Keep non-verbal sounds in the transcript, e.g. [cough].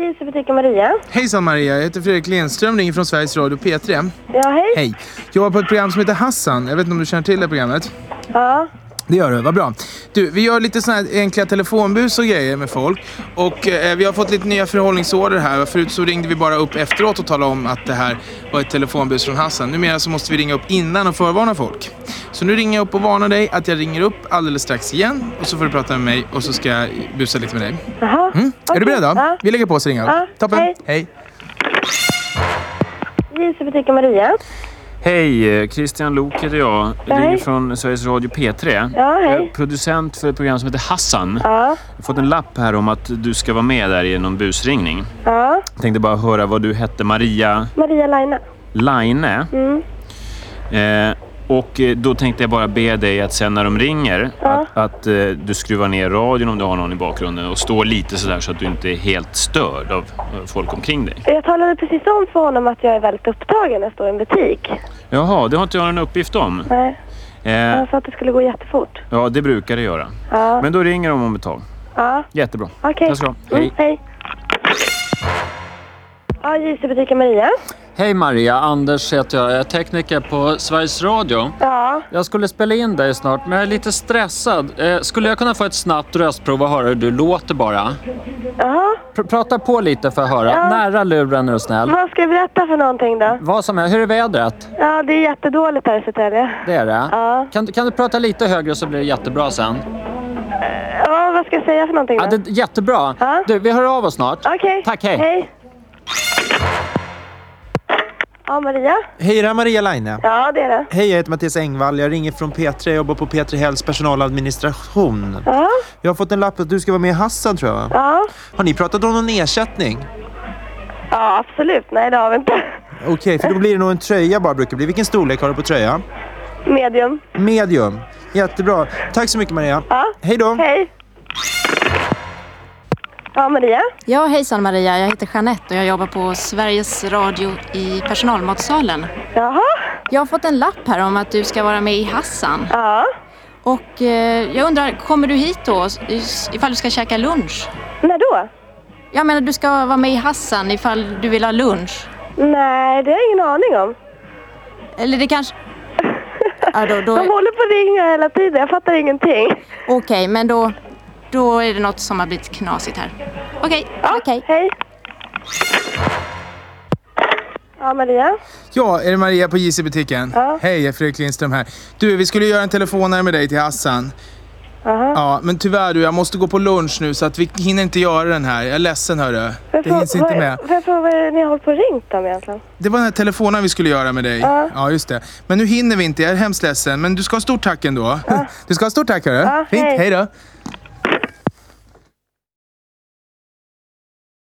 JC-butiken Maria. Hejsan Maria, jag heter Fredrik Lindström, ringer från Sveriges Radio P3. Ja, hej. Hej. Jag var på ett program som heter Hassan. Jag vet inte om du känner till det programmet? Ja. Det gör du, vad bra. Du, vi gör lite såna här enkla telefonbus och grejer med folk. Och eh, vi har fått lite nya förhållningsorder här. Förut så ringde vi bara upp efteråt och talade om att det här var ett telefonbus från Hassan. Numera så måste vi ringa upp innan och förvarna folk. Så nu ringer jag upp och varnar dig att jag ringer upp alldeles strax igen. Och så får du prata med mig och så ska jag busa lite med dig. Jaha. Mm? Är Okej. du beredd då? Ja. Vi lägger på oss och ringer. Ja, Toppen. hej. hej. JC-butiken Maria. Hej, eh, Christian Lok heter jag. Jag Hej. ringer från Sveriges Radio P3. Ja, hej. Jag är producent för ett program som heter Hassan. Ja. Jag har fått en lapp här om att du ska vara med där i någon busringning. Ja. Jag tänkte bara höra vad du hette. Maria Maria Laina. Laine. Mm. Eh, och eh, då tänkte jag bara be dig att sen när de ringer Ja. att, att eh, du skruvar ner radion om du har någon i bakgrunden och står lite sådär så att du inte är helt störd av eh, folk omkring dig. Jag talade precis om för honom att jag är väldigt upptagen när jag står i en butik. Jaha, det har inte jag en uppgift om. Nej. Eh, Han sa att det skulle gå jättefort. ja, det brukar det göra. Ja. Men då ringer de om ett tag. Ja. Jättebra. Okej. Du ha. Mm, Hej. Ja, JC-butiken Maria. Hej Maria, Anders heter jag. Jag är tekniker på Sveriges Radio. Ja. Jag skulle spela in dig snart, men jag är lite stressad. Eh, skulle jag kunna få ett snabbt röstprov och höra hur du låter bara? Jaha. Pr- prata på lite för att höra. Ja. Nära luren är du snäll. Vad ska jag berätta för någonting då? Vad som är. Hur är vädret? Ja, det är jättedåligt här i Södertälje. Det är det? Ja. Kan, du- kan du prata lite högre så blir det jättebra sen? Ja, vad ska jag säga för någonting då? Ja, det, jättebra. Ja. Du, vi hör av oss snart. Okej. Tack, hej. Hej. Ja, Maria? Hej, det är Maria Laine. Ja, det är det. Hej, jag heter Mattias Engvall. Jag ringer från P3. Jag jobbar på P3 Hälls personaladministration. Ja. Jag har fått en lapp att du ska vara med i Hassan, tror jag. Ja. Har ni pratat om någon ersättning? Ja, absolut. Nej, det har vi inte. Okej, för då blir det nog en tröja bara brukar bli. Vilken storlek har du på tröja? Medium. Medium. Jättebra. Tack så mycket Maria. Ja. Hej då. Hej. Ja, Maria? Ja, hejsan Maria. Jag heter Jeanette och jag jobbar på Sveriges Radio i personalmatsalen. Jaha. Jag har fått en lapp här om att du ska vara med i Hassan. Ja. Och eh, jag undrar, kommer du hit då ifall du ska käka lunch? När då? Jag menar, du ska vara med i Hassan ifall du vill ha lunch. Nej, det har jag ingen aning om. Eller det kanske... [laughs] Ja, då, då... De håller på att ringa hela tiden. Jag fattar ingenting. Okej, men då, då är det något som har blivit knasigt här. Okej, Ja, okej. hej. Ja, Maria? Ja, är det Maria på JC-butiken? Ja. Hej, Fredrik Lindström här. Du, vi skulle göra en telefonare med dig till Hassan. Jaha. Ja, men tyvärr du, jag måste gå på lunch nu så att vi hinner inte göra den här. Jag är ledsen hörru. Får Det hinns inte med. Får jag fråga vad ni har hållit på och ringt om egentligen? Det var den här telefonen vi skulle göra med dig. Ja. Ja, just det. Men nu hinner vi inte, jag är hemskt ledsen. Men du ska ha stort tack ändå. [laughs] Du ska ha stort tack hörru. Ja, Fint, hej. hej då.